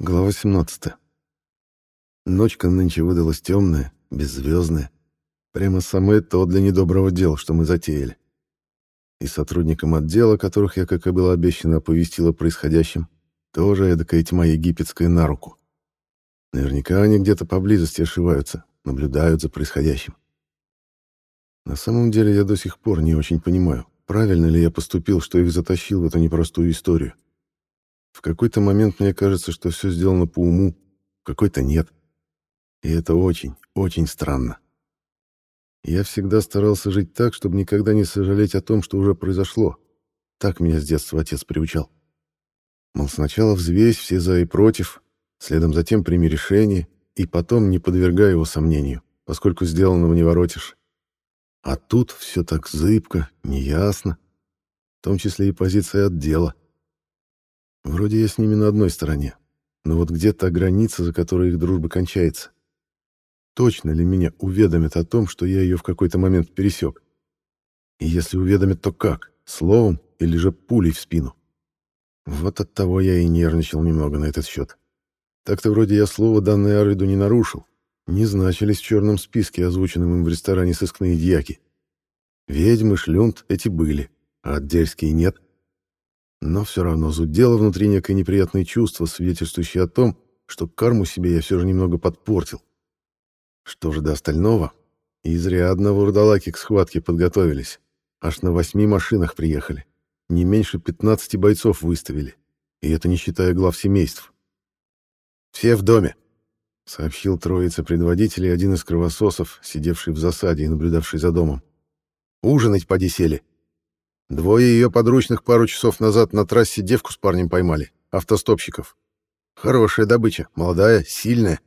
Глава 17. Ночка нынче выдалась темная, беззвездная. Прямо самое то для недоброго дела, что мы затеяли. И сотрудникам отдела, которых я, как и было обещано, оповестил о происходящем, тоже эдакая тьма египетская на руку. Наверняка они где-то поблизости ошиваются, наблюдают за происходящим. На самом деле я до сих пор не очень понимаю, правильно ли я поступил, что их затащил в эту непростую историю. В какой-то момент мне кажется, что все сделано по уму, в какой-то нет. И это очень, очень странно. Я всегда старался жить так, чтобы никогда не сожалеть о том, что уже произошло. Так меня с детства отец приучал. Мол, сначала взвесь все за и против, следом затем прими решение, и потом не подвергай его сомнению, поскольку сделанного не воротишь. А тут все так зыбко, неясно, в том числе и позиция отдела. Вроде я с ними на одной стороне, но вот где та граница, за которой их дружба кончается? Точно ли меня уведомят о том, что я ее в какой-то момент пересек? И если уведомят, то как? Словом или же пулей в спину? Вот от того я и нервничал немного на этот счет. Так-то вроде я слово данное Арвиду не нарушил. Не значились в черном списке, озвученном им в ресторане сыскные дьяки. Ведьмы, шлюнт эти были, а отдельские нет. Но все равно зудело внутри некое неприятное чувство, свидетельствующее о том, что карму себе я все же немного подпортил. Что же до остального? Изрядно вурдалаки к схватке подготовились. Аж на восьми машинах приехали. Не меньше 15 бойцов выставили. И это не считая глав семейств. «Все в доме», — сообщил троица предводителей один из кровососов, сидевший в засаде и наблюдавший за домом. «Ужинать поди сели. Двое ее подручных пару часов назад на трассе девку с парнем поймали, автостопщиков. Хорошая добыча, молодая, сильная.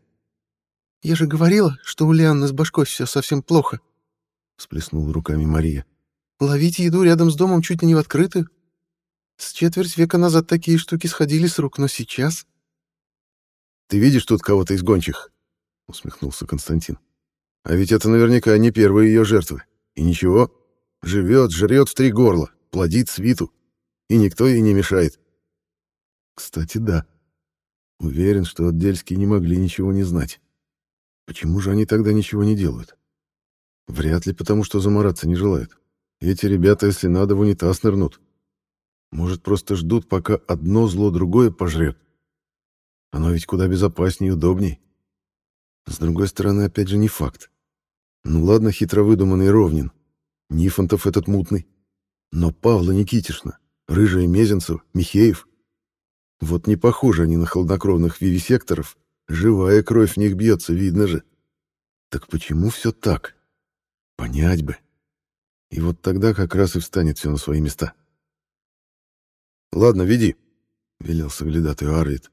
«Я же говорила, что у Лианны с башкой все совсем плохо», — всплеснула руками Мария. «Ловить еду рядом с домом чуть ли не в открытую. С четверть века назад такие штуки сходили с рук, но сейчас...» «Ты видишь тут кого-то из гончих?» — усмехнулся Константин. «А ведь это наверняка не первые ее жертвы. И ничего, Живет, жрет в три горла, плодит свиту, и никто ей не мешает. Кстати, да. Уверен, что отдельские не могли ничего не знать. Почему же они тогда ничего не делают? Вряд ли потому, что замораться не желают. Эти ребята, если надо, в унитаз нырнут. Может, просто ждут, пока одно зло другое пожрет. Оно ведь куда безопаснее и удобней. С другой стороны, опять же, не факт. Ну ладно, хитро выдуманный Ровнин. Нифонтов этот мутный. Но Павла Никитишна, Рыжая Мезенцев, Михеев. Вот не похожи они на холоднокровных вивисекторов. Живая кровь в них бьется, видно же. Так почему все так? Понять бы. И вот тогда как раз и встанет все на свои места. «Ладно, веди», — велел соглядатый Арвид.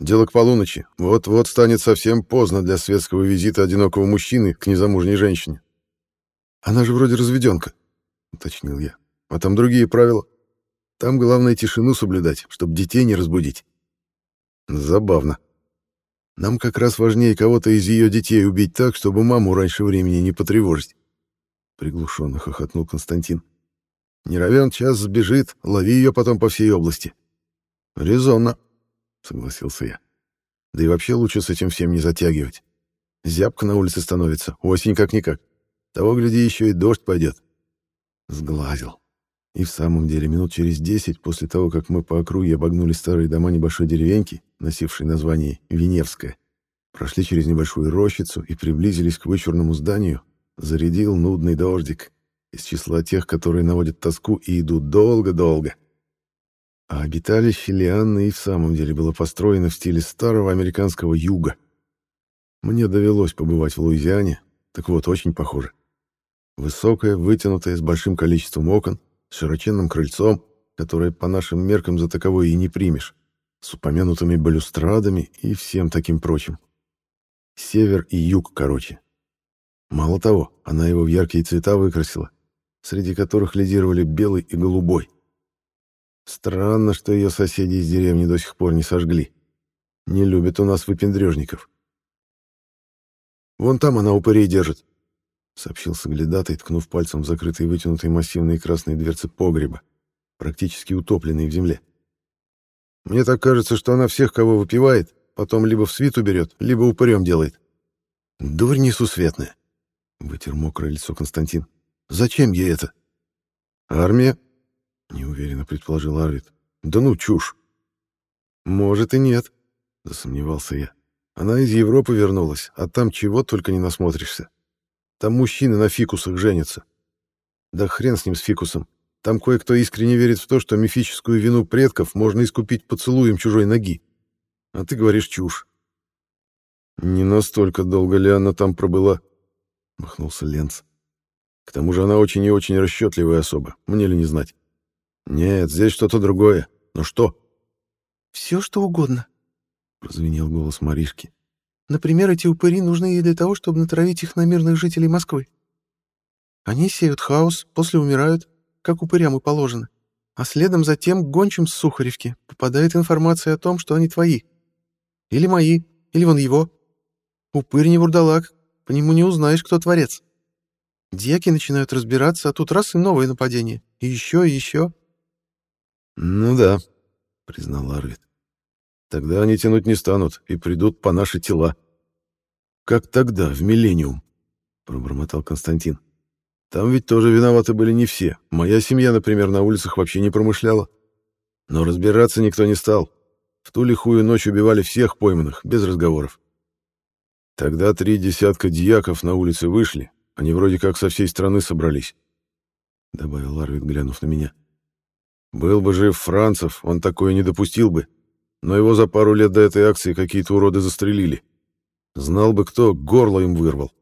«Дело к полуночи. Вот-вот станет совсем поздно для светского визита одинокого мужчины к незамужней женщине. Она же вроде разведенка, уточнил я. А там другие правила. Там главное тишину соблюдать, чтобы детей не разбудить. Забавно. Нам как раз важнее кого-то из ее детей убить так, чтобы маму раньше времени не потревожить. Приглушенно хохотнул Константин. Не равен час сбежит, лови ее потом по всей области. Резонно, согласился я. Да и вообще лучше с этим всем не затягивать. Зябко на улице становится, осень как-никак. Того, гляди, еще и дождь пойдет. Сглазил. И в самом деле, минут через десять после того, как мы по округе обогнули старые дома небольшой деревеньки, носившей название Веневская, прошли через небольшую рощицу и приблизились к вычурному зданию, зарядил нудный дождик из числа тех, которые наводят тоску и идут долго-долго. А обиталище Лианны и в самом деле было построено в стиле старого американского юга. Мне довелось побывать в Луизиане, так вот, очень похоже. Высокая, вытянутая, с большим количеством окон, с широченным крыльцом, которое по нашим меркам за таковое и не примешь, с упомянутыми балюстрадами и всем таким прочим. Север и юг, короче. Мало того, она его в яркие цвета выкрасила, среди которых лидировали белый и голубой. Странно, что ее соседи из деревни до сих пор не сожгли. Не любят у нас выпендрежников. Вон там она упырей держит, сообщил соглядатый, ткнув пальцем в закрытые вытянутые массивные красные дверцы погреба, практически утопленные в земле. Мне так кажется, что она всех, кого выпивает, потом либо в свиту берет, либо упырем делает. Дурь несусветная. Вытер мокрое лицо Константин. Зачем ей это? Армия? Неуверенно предположил Арвид. Да ну, чушь. Может и нет, засомневался я. Она из Европы вернулась, а там чего только не насмотришься. Там мужчины на фикусах женятся. Да хрен с ним, с фикусом. Там кое-кто искренне верит в то, что мифическую вину предков можно искупить поцелуем чужой ноги. А ты говоришь чушь. Не настолько долго ли она там пробыла? Махнулся Ленц. К тому же она очень и очень расчетливая особа. Мне ли не знать? Нет, здесь что-то другое. Но что? Все, что угодно. Прозвенел голос Маришки. Например, эти упыри нужны ей для того, чтобы натравить их на мирных жителей Москвы. Они сеют хаос, после умирают, как упырям и положено. А следом за тем гончим с Сухаревки попадает информация о том, что они твои. Или мои, или вон его. Упырь не вурдалак, по нему не узнаешь, кто творец. Дьяки начинают разбираться, а тут раз и новое нападение. И еще, и еще. «Ну да», — признал Арвид. «Тогда они тянуть не станут и придут по наши тела». «Как тогда, в Миллениум?» — пробормотал Константин. Там ведь тоже виноваты были не все. Моя семья, например, на улицах вообще не промышляла. Но разбираться никто не стал. В ту лихую ночь убивали всех пойманных, без разговоров. Тогда три десятка дьяков на улице вышли. Они вроде как со всей страны собрались. Добавил Арвид, глянув на меня. Был бы жив Францев, он такое не допустил бы. Но его за пару лет до этой акции какие-то уроды застрелили. Знал бы кто, горло им вырвал.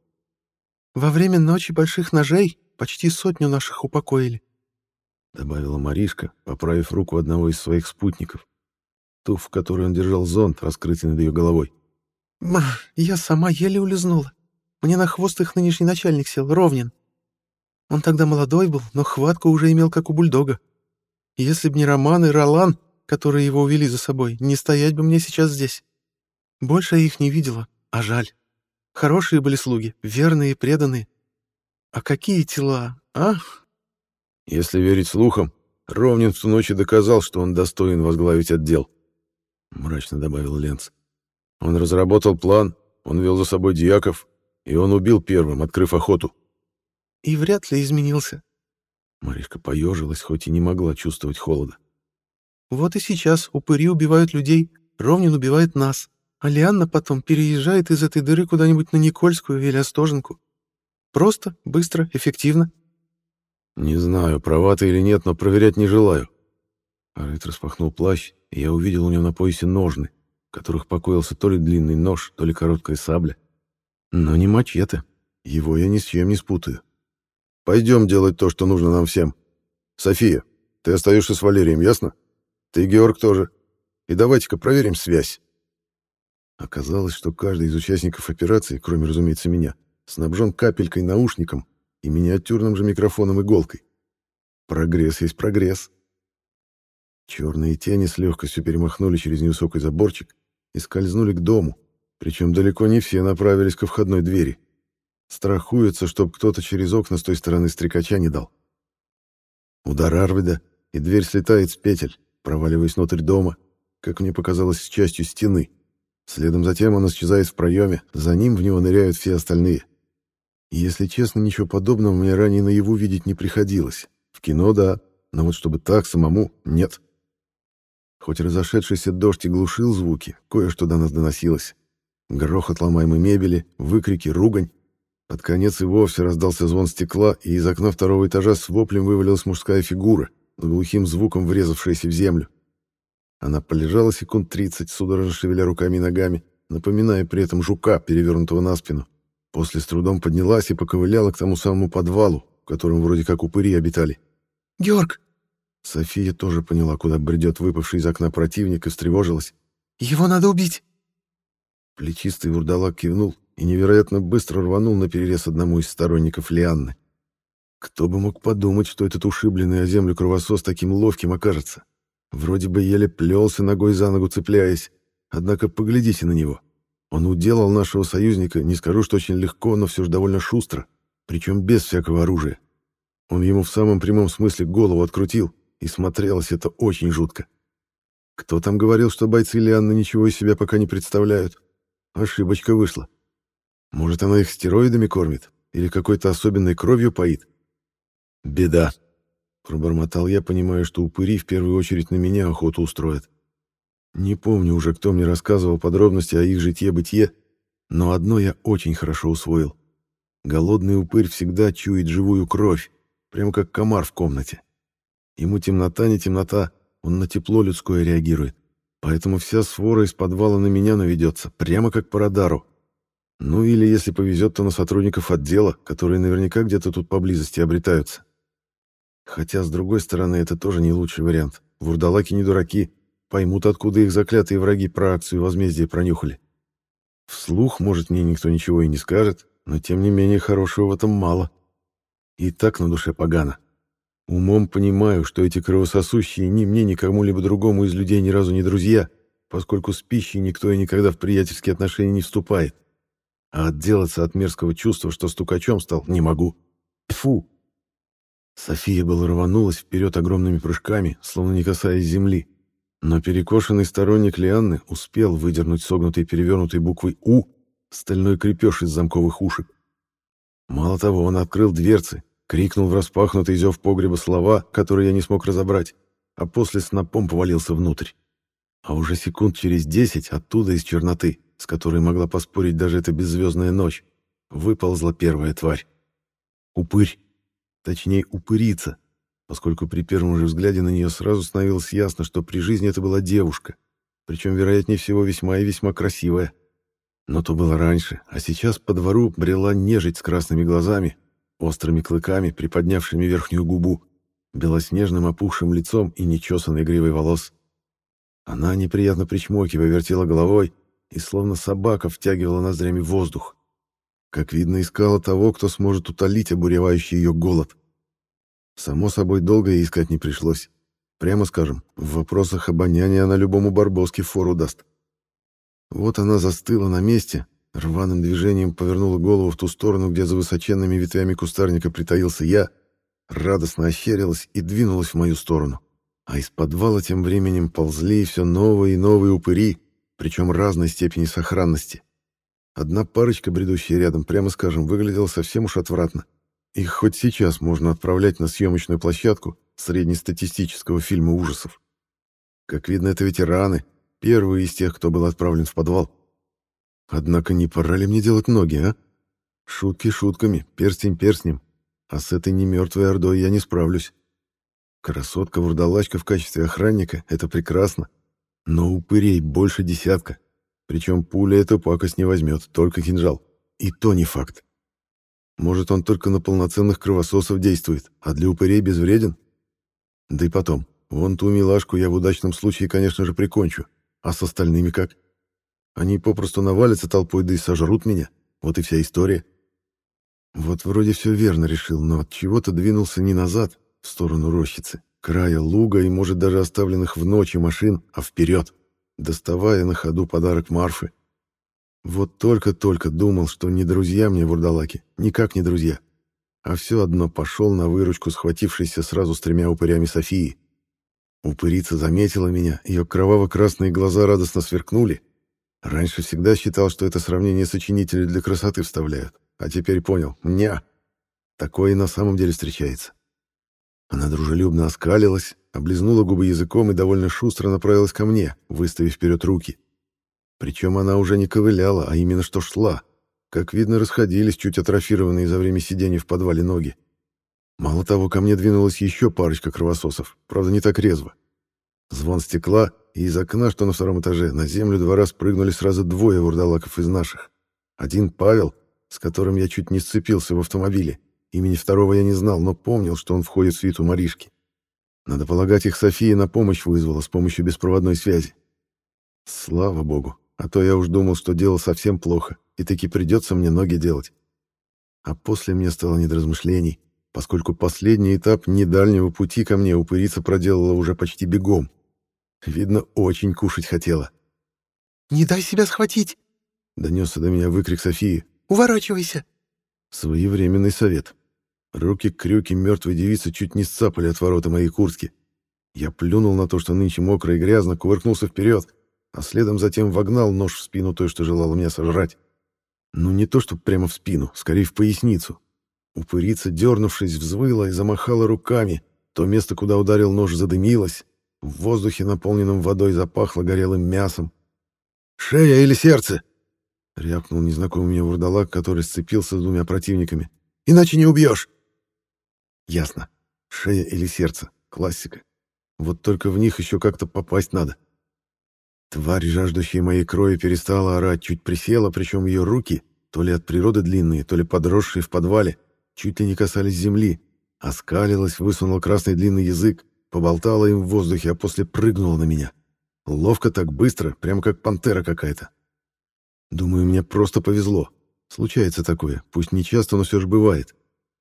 Во время ночи больших ножей почти сотню наших упокоили, — добавила Маришка, поправив руку одного из своих спутников, ту, в которой он держал зонт, раскрытый над ее головой. «Я сама еле улизнула. Мне на хвост их нынешний начальник сел, Ровнин. Он тогда молодой был, но хватку уже имел, как у бульдога. Если б не Роман и Ролан, которые его увели за собой, не стоять бы мне сейчас здесь. Больше я их не видела, а жаль». Хорошие были слуги, верные и преданные. А какие тела, а? Если верить слухам, Ровнин в ту ночь доказал, что он достоин возглавить отдел. Мрачно добавил Ленц. Он разработал план, он вел за собой дьяков, и он убил первым, открыв охоту. И вряд ли изменился. Маришка поежилась, хоть и не могла чувствовать холода. Вот и сейчас упыри убивают людей, Ровнин убивает нас. А Лианна потом переезжает из этой дыры куда-нибудь на Никольскую или Остоженку. Просто, быстро, эффективно. Не знаю, права ты или нет, но проверять не желаю. Арит распахнул плащ, и я увидел у него на поясе ножны, в которых покоился то ли длинный нож, то ли короткая сабля. Но не мачете. Его я ни с чем не спутаю. Пойдем делать то, что нужно нам всем. София, ты остаешься с Валерием, ясно? Ты, Георг, тоже. И давайте-ка проверим связь. Оказалось, что каждый из участников операции, кроме, разумеется, меня, снабжен капелькой-наушником и миниатюрным же микрофоном-иголкой. Прогресс есть прогресс. Черные тени с легкостью перемахнули через невысокий заборчик и скользнули к дому, причем далеко не все направились ко входной двери. Страхуется, чтоб кто-то через окна с той стороны стрекача не дал. Удар Арвида, и дверь слетает с петель, проваливаясь внутрь дома, как мне показалось, с частью стены — Следом затем он исчезает в проеме, за ним в него ныряют все остальные. Если честно, ничего подобного мне ранее наяву видеть не приходилось. В кино — да, но вот чтобы так самому — нет. Хоть разошедшийся дождь и глушил звуки, кое-что до нас доносилось. Грохот ломаемой мебели, выкрики, ругань. Под конец и вовсе раздался звон стекла, и из окна второго этажа с воплем вывалилась мужская фигура, с глухим звуком врезавшаяся в землю. Она полежала секунд тридцать, судорожно шевеля руками и ногами, напоминая при этом жука, перевернутого на спину. После с трудом поднялась и поковыляла к тому самому подвалу, в котором вроде как упыри обитали. «Георг!» София тоже поняла, куда бредет выпавший из окна противник, и встревожилась. «Его надо убить!» Плечистый вурдалак кивнул и невероятно быстро рванул на перерез одному из сторонников Лианны. Кто бы мог подумать, что этот ушибленный о землю кровосос таким ловким окажется. Вроде бы еле плелся ногой за ногу цепляясь, однако поглядите на него. Он уделал нашего союзника, не скажу, что очень легко, но все же довольно шустро, причем без всякого оружия. Он ему в самом прямом смысле голову открутил, и смотрелось это очень жутко. Кто там говорил, что бойцы Лианны ничего из себя пока не представляют? Ошибочка вышла. Может, она их стероидами кормит? Или какой-то особенной кровью поит? Беда. Пробормотал я, понимая, что упыри в первую очередь на меня охоту устроят. Не помню уже, кто мне рассказывал подробности о их житье-бытие, но одно я очень хорошо усвоил. Голодный упырь всегда чует живую кровь, прямо как комар в комнате. Ему темнота не темнота, он на тепло людское реагирует. Поэтому вся свора из подвала на меня наведется, прямо как по радару. Ну или, если повезет, то на сотрудников отдела, которые наверняка где-то тут поблизости обретаются. Хотя, с другой стороны, это тоже не лучший вариант. Вурдалаки не дураки, поймут, откуда их заклятые враги про акцию возмездия пронюхали. Вслух, может, мне никто ничего и не скажет, но тем не менее хорошего в этом мало. И так на душе погано. Умом понимаю, что эти кровососущие ни мне, ни кому-либо другому из людей ни разу не друзья, поскольку с пищей никто и никогда в приятельские отношения не вступает. А отделаться от мерзкого чувства, что стукачом стал, не могу. Тфу. София была рванулась вперед огромными прыжками, словно не касаясь земли. Но перекошенный сторонник Лианны успел выдернуть согнутой перевернутой буквой «У» стальной крепеж из замковых ушек. Мало того, он открыл дверцы, Крикнул в распахнутый зев погреба слова, которые я не смог разобрать, а после снопом повалился внутрь. А уже секунд через десять оттуда из черноты, с которой могла поспорить даже эта беззвездная ночь, выползла первая тварь. Упырь. Точнее, упырица, поскольку при первом же взгляде на нее сразу становилось ясно, что при жизни это была девушка, причем, вероятнее всего, весьма и весьма красивая. Но то было раньше, а сейчас по двору брела нежить с красными глазами, острыми клыками, приподнявшими верхнюю губу, белоснежным опухшим лицом и нечесанной гривой волос. Она, неприятно причмокивая, вертела головой и, словно собака, втягивала ноздрями воздух. Как видно, искала того, кто сможет утолить обуревающий ее голод. Само собой, долго ей искать не пришлось. Прямо скажем, в вопросах обоняния она любому барбоске фору даст. Вот она застыла на месте, Рваным движением повернула голову в ту сторону, где за высоченными ветвями кустарника притаился я, радостно ощерилась и двинулась в мою сторону. А из подвала тем временем ползли все новые и новые упыри, причем разной степени сохранности. Одна парочка, бредущая рядом, прямо скажем, выглядела совсем уж отвратно. Их хоть сейчас можно отправлять на съемочную площадку среднестатистического фильма ужасов. Как видно, это ветераны, первые из тех, кто был отправлен в подвал. Однако не пора ли мне делать ноги, а? Шутки шутками, перстень перстнем. А с этой немертвой ордой я не справлюсь. Красотка-вурдалачка в качестве охранника — это прекрасно. Но упырей больше десятка. Причем пуля эту пакость не возьмет, только кинжал. И то не факт. Может, он только на полноценных кровососов действует, а для упырей безвреден? Да и потом, вон ту милашку я в удачном случае, конечно же, прикончу. А с остальными как? Они попросту навалятся толпой, да и сожрут меня. Вот и вся история. Вот вроде все верно решил, но от чего-то двинулся не назад, в сторону рощицы, края луга и, может, даже оставленных в ночи машин, а вперед, доставая на ходу подарок Марфы. Вот только-только думал, что не друзья мне вурдалаки, никак не друзья. А все одно пошел на выручку, схватившийся сразу с тремя упырями Софии. Упырица заметила меня, ее кроваво-красные глаза радостно сверкнули, Раньше всегда считал, что это сравнение сочинители для красоты вставляют, а теперь понял, ня, такое и на самом деле встречается. Она дружелюбно оскалилась, облизнула губы языком и довольно шустро направилась ко мне, выставив вперед руки. Причем она уже не ковыляла, а именно что шла. Как видно, расходились чуть атрофированные за время сидения в подвале ноги. Мало того, ко мне двинулась еще парочка кровососов, правда, не так резво. Звон стекла, и из окна, что на втором этаже, на землю два раза прыгнули сразу двое вурдалаков из наших. Один Павел, с которым я чуть не сцепился в автомобиле. Имени второго я не знал, но помнил, что он входит в свиту Маришки. Надо полагать, их София на помощь вызвала с помощью беспроводной связи. Слава богу, а то я уж думал, что дело совсем плохо, и таки придется мне ноги делать. А после мне стало не до размышлений, поскольку последний этап недальнего пути ко мне упырица проделала уже почти бегом. Видно, очень кушать хотела. «Не дай себя схватить!» — донесся до меня выкрик Софии. «Уворачивайся!» Своевременный совет. Руки-крюки мертвой девицы чуть не сцапали от ворота моей куртки. Я плюнул на то, что нынче мокро и грязно, кувыркнулся вперед, а следом затем вогнал нож в спину той, что желала меня сожрать. Ну, не то, что прямо в спину, скорее в поясницу. Упырица, дернувшись, взвыла и замахала руками. То место, куда ударил нож, задымилось. В воздухе, наполненном водой, запахло горелым мясом. «Шея или сердце?» — рявкнул незнакомый мне вурдалак, который сцепился с двумя противниками. «Иначе не убьешь!» «Ясно. Шея или сердце. Классика. Вот только в них еще как-то попасть надо. Тварь, жаждущая моей крови, перестала орать, чуть присела, причем ее руки, то ли от природы длинные, то ли подросшие в подвале, чуть ли не касались земли, оскалилась, высунула красный длинный язык, поболтала им в воздухе, а после прыгнула на меня. Ловко так быстро, прямо как пантера какая-то. Думаю, мне просто повезло. Случается такое, пусть не часто, но все же бывает.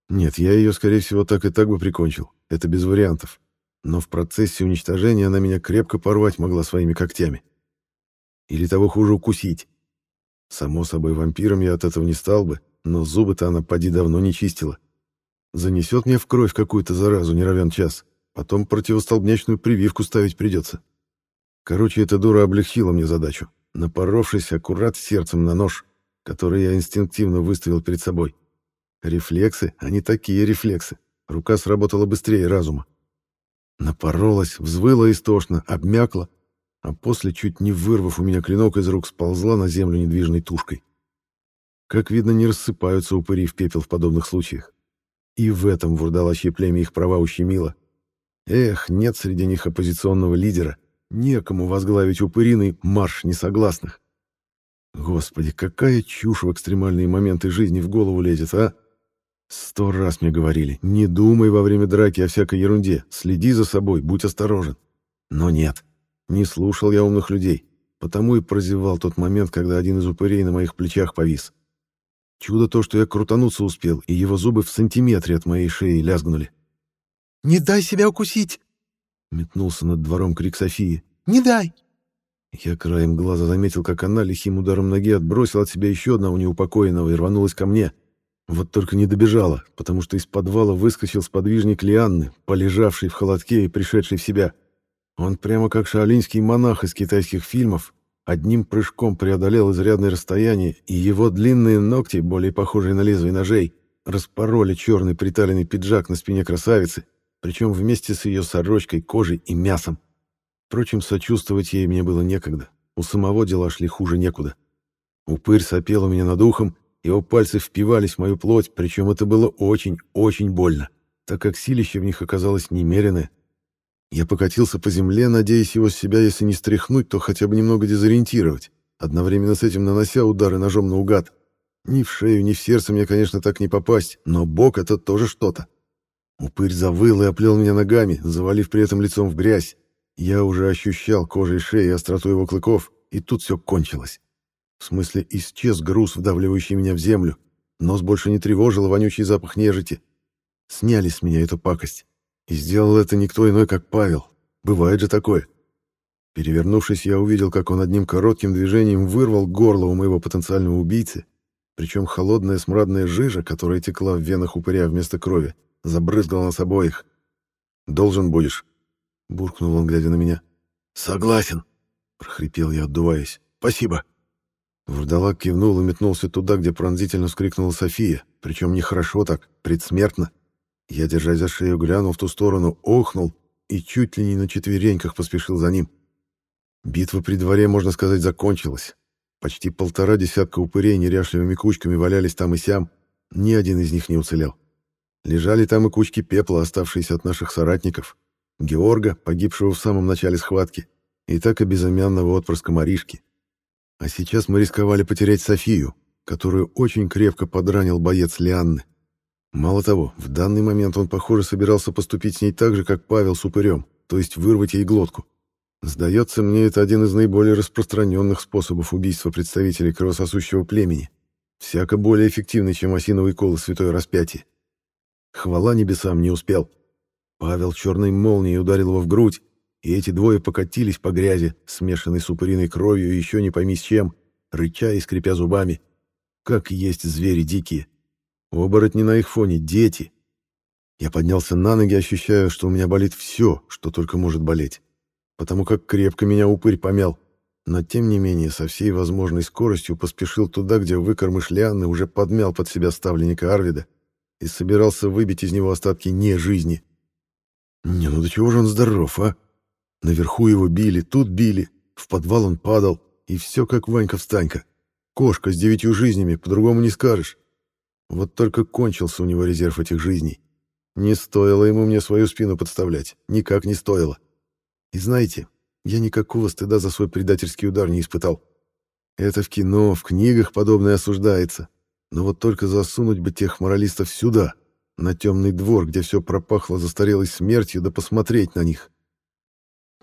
Нет, я ее, скорее всего, так и так бы прикончил. Это без вариантов. Но в процессе уничтожения она меня крепко порвать могла своими когтями. Или того хуже укусить. Само собой, вампиром я от этого не стал бы, но зубы-то она поди давно не чистила. Занесет мне в кровь какую-то заразу, не равен час. Потом противостолбнячную прививку ставить придется. Короче, эта дура облегчила мне задачу, напоровшись аккурат сердцем на нож, который я инстинктивно выставил перед собой. Рефлексы, они такие рефлексы. Рука сработала быстрее разума. Напоролась, взвыла истошно, обмякла, а после, чуть не вырвав у меня клинок из рук, сползла на землю недвижной тушкой. Как видно, не рассыпаются упыри в пепел в подобных случаях. И в этом вурдалачье племя их права ущемило. Эх, нет среди них оппозиционного лидера, некому возглавить упыриный марш несогласных. Господи, какая чушь в экстремальные моменты жизни в голову лезет, а? Сто раз мне говорили, не думай во время драки о всякой ерунде, следи за собой, будь осторожен. Но нет, не слушал я умных людей, потому и прозевал тот момент, когда один из упырей на моих плечах повис. Чудо то, что я крутануться успел, и его зубы в сантиметре от моей шеи лязгнули. «Не дай себя укусить!» Метнулся над двором крик Софии. «Не дай!» Я краем глаза заметил, как она лихим ударом ноги отбросила от себя еще одного неупокоенного и рванулась ко мне. Вот только не добежала, потому что из подвала выскочил сподвижник Лианны, полежавший в холодке и пришедший в себя. Он прямо как шаолиньский монах из китайских фильмов, одним прыжком преодолел изрядное расстояние, и его длинные ногти, более похожие на лезвие ножей, распороли черный приталенный пиджак на спине красавицы, причем вместе с ее сорочкой, кожей и мясом. Впрочем, сочувствовать ей мне было некогда. У самого дела шли хуже некуда. Упырь сопел у меня над ухом, его пальцы впивались в мою плоть, причем это было очень, очень больно, так как силище в них оказалось немеренное. Я покатился по земле, надеясь его с себя, если не стряхнуть, то хотя бы немного дезориентировать, одновременно с этим нанося удары ножом наугад. Ни в шею, ни в сердце мне, конечно, так не попасть, но бок — это тоже что-то. Упырь завыл и оплел меня ногами, завалив при этом лицом в грязь. Я уже ощущал кожей шеи остроту его клыков, и тут все кончилось. В смысле, исчез груз, вдавливающий меня в землю. Нос больше не тревожил вонючий запах нежити. Сняли с меня эту пакость. И сделал это никто иной, как Павел. Бывает же такое. Перевернувшись, я увидел, как он одним коротким движением вырвал горло у моего потенциального убийцы, причем холодная смрадная жижа, которая текла в венах упыря вместо крови, забрызгала нас обоих. «Должен будешь», — буркнул он, глядя на меня. «Согласен», — прохрипел я, отдуваясь. «Спасибо». Вурдалак кивнул и метнулся туда, где пронзительно вскрикнула София, причем нехорошо так, предсмертно. Я, держась за шею, глянул в ту сторону, охнул и чуть ли не на четвереньках поспешил за ним. Битва при дворе, можно сказать, закончилась. Почти полтора десятка упырей неряшливыми кучками валялись там и сям, ни один из них не уцелел. Лежали там и кучки пепла, оставшиеся от наших соратников, Георга, погибшего в самом начале схватки, и так и безымянного отпрыска Маришки. А сейчас мы рисковали потерять Софию, которую очень крепко подранил боец Лианны. Мало того, в данный момент он, похоже, собирался поступить с ней так же, как Павел с упырем, то есть вырвать ей глотку. Сдается мне, это один из наиболее распространенных способов убийства представителей кровососущего племени, всяко более эффективный, чем осиновый кол и святое распятие. Хвала небесам не успел. Павел черной молнией ударил его в грудь, и эти двое покатились по грязи, смешанной с упыриной кровью и еще не пойми с чем, рыча и скрипя зубами. Как есть звери дикие. Оборотни на их фоне — дети. Я поднялся на ноги, ощущая, что у меня болит все, что только может болеть, потому как крепко меня упырь помял. Но тем не менее, со всей возможной скоростью поспешил туда, где выкормыш Лианны уже подмял под себя ставленника Арвида и собирался выбить из него остатки не жизни. Не, ну до чего же он здоров, а? Наверху его били, тут били, в подвал он падал, и все как Ванька-встанька. Кошка с девятью жизнями, по-другому не скажешь. Вот только кончился у него резерв этих жизней. Не стоило ему мне свою спину подставлять, никак не стоило. И знаете, я никакого стыда за свой предательский удар не испытал. Это в кино, в книгах подобное осуждается. Но вот только засунуть бы тех моралистов сюда, на темный двор, где все пропахло застарелой смертью, да посмотреть на них.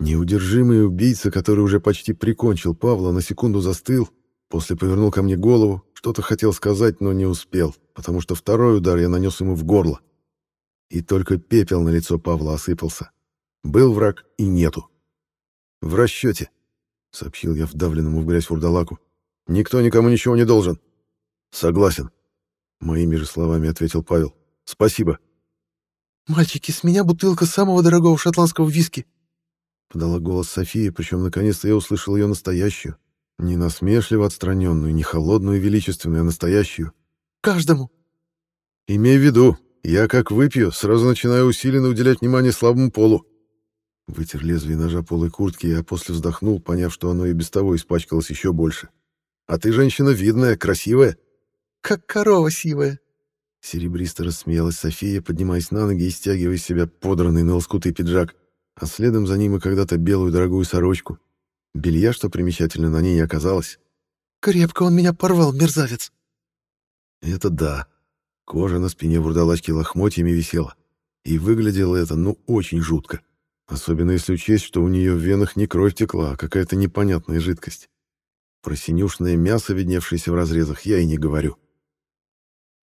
Неудержимый убийца, который уже почти прикончил Павла, на секунду застыл, после повернул ко мне голову, что-то хотел сказать, но не успел, потому что второй удар я нанес ему в горло. И только пепел на лицо Павла осыпался. Был враг и нету. «В расчете», — сообщил я вдавленному в грязь вурдалаку. «Никто никому ничего не должен». «Согласен», — моими же словами ответил Павел. «Спасибо». «Мальчики, с меня бутылка самого дорогого шотландского виски», — подала голос София, причем наконец-то я услышал ее настоящую. Не насмешливо отстраненную, не холодную и величественную, а настоящую. «Каждому». «Имей в виду, я как выпью, сразу начинаю усиленно уделять внимание слабому полу». Вытер лезвие ножа полой куртки, а после вздохнул, поняв, что оно и без того испачкалось еще больше. «А ты женщина видная, красивая» как корова сивая. Серебристо рассмеялась София, поднимаясь на ноги и стягивая из себя подранный на лоскуты пиджак, а следом за ним и когда-то белую дорогую сорочку. Белья, что примечательно, на ней не оказалось. «Крепко он меня порвал, мерзавец!» Это да. Кожа на спине вурдалачки лохмотьями висела. И выглядело это, ну, очень жутко. Особенно если учесть, что у нее в венах не кровь текла, а какая-то непонятная жидкость. Про синюшное мясо, видневшееся в разрезах, я и не говорю.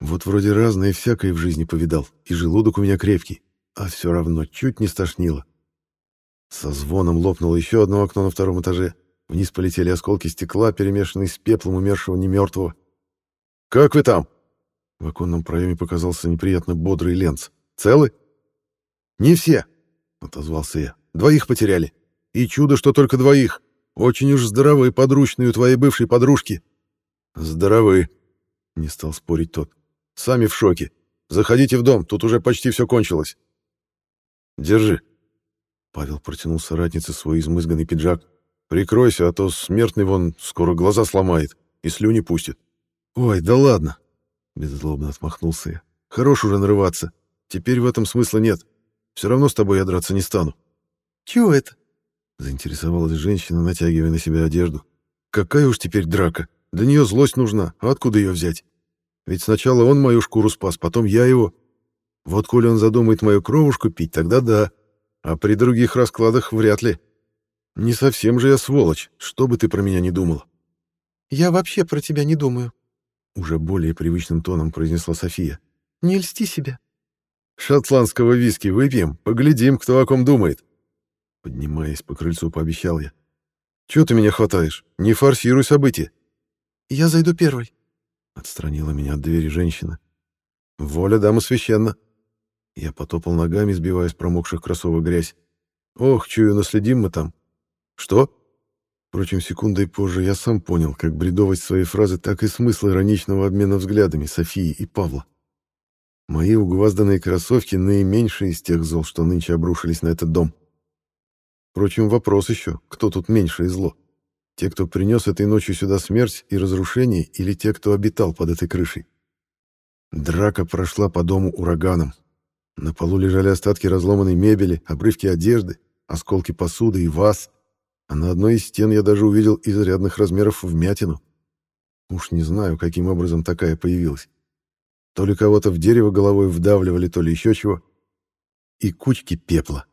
Вот вроде разное всякое в жизни повидал, и желудок у меня крепкий, а все равно чуть не стошнило. Со звоном лопнуло еще одно окно на втором этаже. Вниз полетели осколки стекла, перемешанные с пеплом умершего немертвого. «Как вы там?» В оконном проеме показался неприятно бодрый Ленц. «Целы?» «Не все», — отозвался я. «Двоих потеряли. И чудо, что только двоих. Очень уж здоровы подручные у твоей бывшей подружки». «Здоровы», — не стал спорить тот. Сами в шоке. Заходите в дом, тут уже почти все кончилось. Держи. Павел протянул соратнице свой измызганный пиджак. Прикройся, а то смертный вон скоро глаза сломает и слюни пустит. Ой, да ладно. Беззлобно отмахнулся я. Хорош уже нарываться. Теперь в этом смысла нет. Все равно с тобой я драться не стану. Чего это? Заинтересовалась женщина, натягивая на себя одежду. Какая уж теперь драка? Для нее злость нужна, а откуда ее взять? Ведь сначала он мою шкуру спас, потом я его. Вот коли он задумает мою кровушку пить, тогда да. А при других раскладах вряд ли. Не совсем же я сволочь, что бы ты про меня не думала. Я вообще про тебя не думаю. Уже более привычным тоном произнесла София. Не льсти себя. Шотландского виски выпьем, поглядим, кто о ком думает. Поднимаясь по крыльцу, пообещал я. Чего ты меня хватаешь? Не форсируй события. Я зайду первой. Отстранила меня от двери женщина. «Воля дамы священна!» Я потопал ногами, сбивая с промокших кроссовок грязь. «Ох, чую, наследим мы там!» «Что?» Впрочем, секундой позже я сам понял, как бредовость своей фразы, так и смысл ироничного обмена взглядами Софии и Павла. Мои угвазданные кроссовки наименьшие из тех зол, что нынче обрушились на этот дом. Впрочем, вопрос еще, кто тут меньшее зло? Те, кто принес этой ночью сюда смерть и разрушение, или те, кто обитал под этой крышей? Драка прошла по дому ураганом. На полу лежали остатки разломанной мебели, обрывки одежды, осколки посуды и ваз, а на одной из стен я даже увидел изрядных размеров вмятину. Уж не знаю, каким образом такая появилась. То ли кого-то в дерево головой вдавливали, то ли еще чего. И кучки пепла.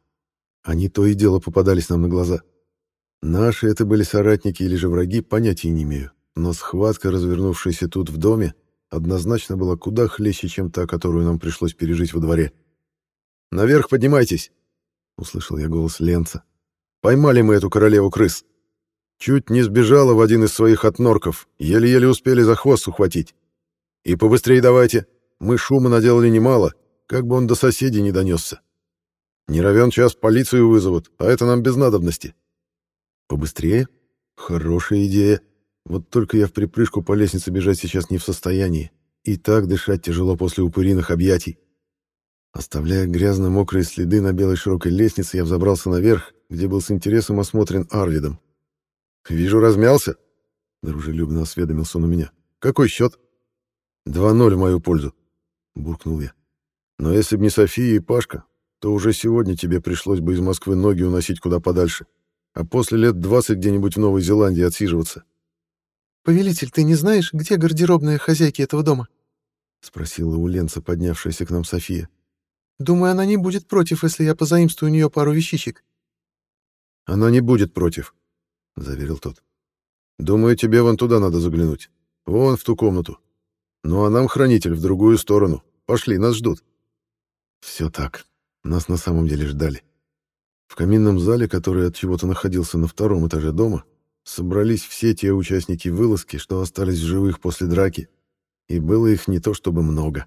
Они то и дело попадались нам на глаза. — Наши это были соратники или же враги, понятия не имею. Но схватка, развернувшаяся тут в доме, однозначно была куда хлеще, чем та, которую нам пришлось пережить во дворе. «Наверх поднимайтесь!» — услышал я голос Ленца. «Поймали мы эту королеву крыс. Чуть не сбежала в один из своих отнорков, еле-еле успели за хвост ухватить. И побыстрее давайте, мы шума наделали немало, как бы он до соседей не донесся. Не равен час полицию вызовут, а это нам без надобности. Побыстрее? Хорошая идея. Вот только я в припрыжку по лестнице бежать сейчас не в состоянии. И так дышать тяжело после упыриных объятий. Оставляя грязно-мокрые следы на белой широкой лестнице, я взобрался наверх, где был с интересом осмотрен Арвидом. «Вижу, размялся», — дружелюбно осведомился он у меня. «Какой счет?» «Два ноль в мою пользу», — буркнул я. «Но если б не София и Пашка, то уже сегодня тебе пришлось бы из Москвы ноги уносить куда подальше, а после лет двадцать где-нибудь в Новой Зеландии отсиживаться». «Повелитель, ты не знаешь, где гардеробная хозяйки этого дома?» — спросила у Ленца поднявшаяся к нам София. Думаю, она не будет против, если я позаимствую у нее пару вещичек. Она не будет против, заверил тот. Думаю, тебе вон туда надо заглянуть. Вон в ту комнату. Ну а нам хранитель в другую сторону. Пошли, нас ждут. Все так. Нас на самом деле ждали. В каминном зале, который от чего-то находился на втором этаже дома, собрались все те участники вылазки, что остались в живых после драки, и было их не то чтобы много.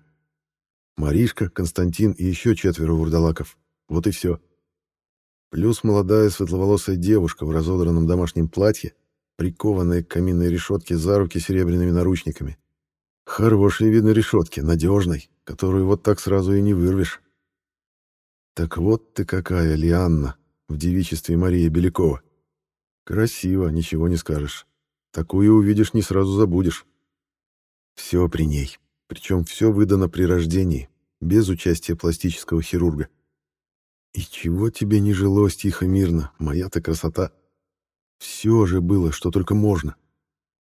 Маришка, Константин и еще четверо вурдалаков. Вот и все. Плюс молодая светловолосая девушка в разодранном домашнем платье, прикованная к каминной решетке за руки серебряными наручниками. Хорошей, видно, решетки, надежной, которую вот так сразу и не вырвешь. Так вот ты какая, Лианна, в девичестве Мария Белякова. Красиво, ничего не скажешь. Такую увидишь, не сразу забудешь. Все при ней. Причем все выдано при рождении, без участия пластического хирурга. И чего тебе не жилось тихо мирно, моя-то красота? Все же было, что только можно.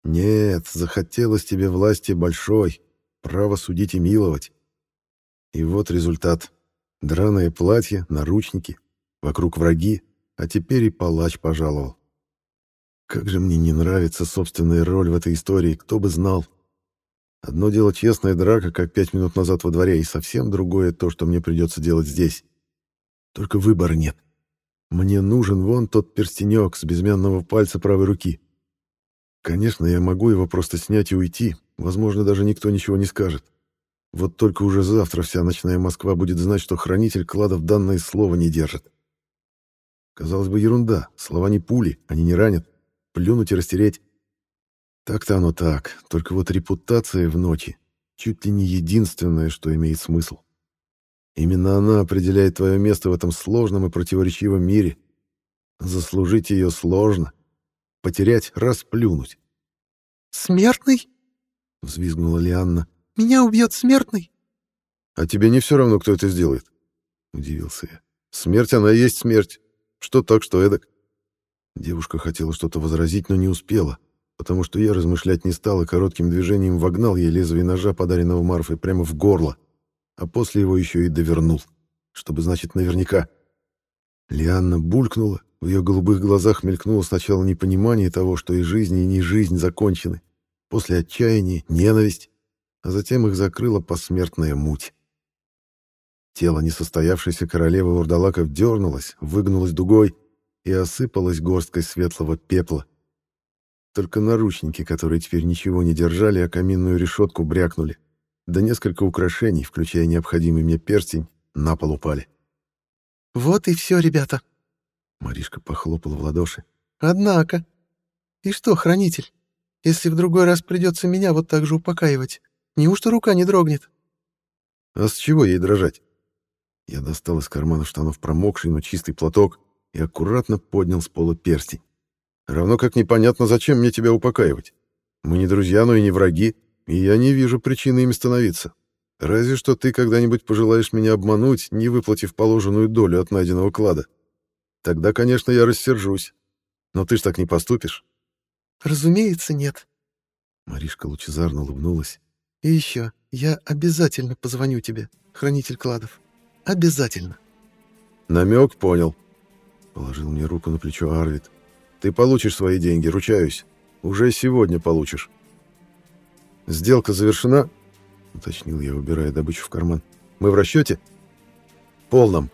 Нет, захотелось тебе власти большой, право судить и миловать. И вот результат. Драное платье, наручники, вокруг враги, а теперь и палач пожаловал. Как же мне не нравится собственная роль в этой истории, кто бы знал. Одно дело честная драка, как пять минут назад во дворе, и совсем другое то, что мне придется делать здесь. Только выбора нет. Мне нужен вон тот перстенек с безымянного пальца правой руки. Конечно, я могу его просто снять и уйти. Возможно, даже никто ничего не скажет. Вот только уже завтра вся ночная Москва будет знать, что хранитель кладов данное слово не держит. Казалось бы, ерунда. Слова не пули, они не ранят. Плюнуть и растереть. Так-то оно так, только вот репутация в ночи чуть ли не единственное, что имеет смысл. Именно она определяет твое место в этом сложном и противоречивом мире. Заслужить ее сложно. Потерять — расплюнуть. «Смертный?» — взвизгнула Лианна. «Меня убьет смертный?» «А тебе не все равно, кто это сделает?» — удивился я. «Смерть, она и есть смерть. Что так, что эдак». Девушка хотела что-то возразить, но не успела потому что я размышлять не стал и коротким движением вогнал ей лезвие ножа, подаренного Марфой, прямо в горло, а после его еще и довернул, чтобы, значит, наверняка. Лианна булькнула, в ее голубых глазах мелькнуло сначала непонимание того, что и жизнь, и не жизнь закончены, после отчаяния ненависть, а затем их закрыла посмертная муть. Тело несостоявшейся королевы Урдалаков дернулось, выгнулось дугой и осыпалось горсткой светлого пепла — только наручники, которые теперь ничего не держали, а каминную решетку брякнули. Да несколько украшений, включая необходимый мне перстень, на пол упали. «Вот и все, ребята!» Маришка похлопала в ладоши. «Однако! И что, хранитель, если в другой раз придется меня вот так же упокаивать, неужто рука не дрогнет?» «А с чего ей дрожать?» Я достал из кармана штанов промокший, но чистый платок и аккуратно поднял с пола перстень. Равно как непонятно, зачем мне тебя упокаивать. Мы не друзья, но и не враги, и я не вижу причины ими становиться. Разве что ты когда-нибудь пожелаешь меня обмануть, не выплатив положенную долю от найденного клада. Тогда, конечно, я рассержусь. Но ты ж так не поступишь. Разумеется, нет. Маришка лучезарно улыбнулась. И еще, я обязательно позвоню тебе, хранитель кладов. Обязательно. Намек понял. Положил мне руку на плечо Арвид. Ты получишь свои деньги, ручаюсь. Уже сегодня получишь. Сделка завершена, уточнил я, убирая добычу в карман. Мы в расчете? Полном,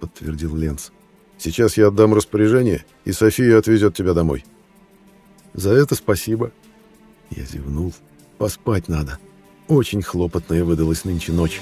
подтвердил Ленц. Сейчас я отдам распоряжение, и София отвезет тебя домой. За это спасибо. Я зевнул. Поспать надо. Очень хлопотная выдалась нынче ночь.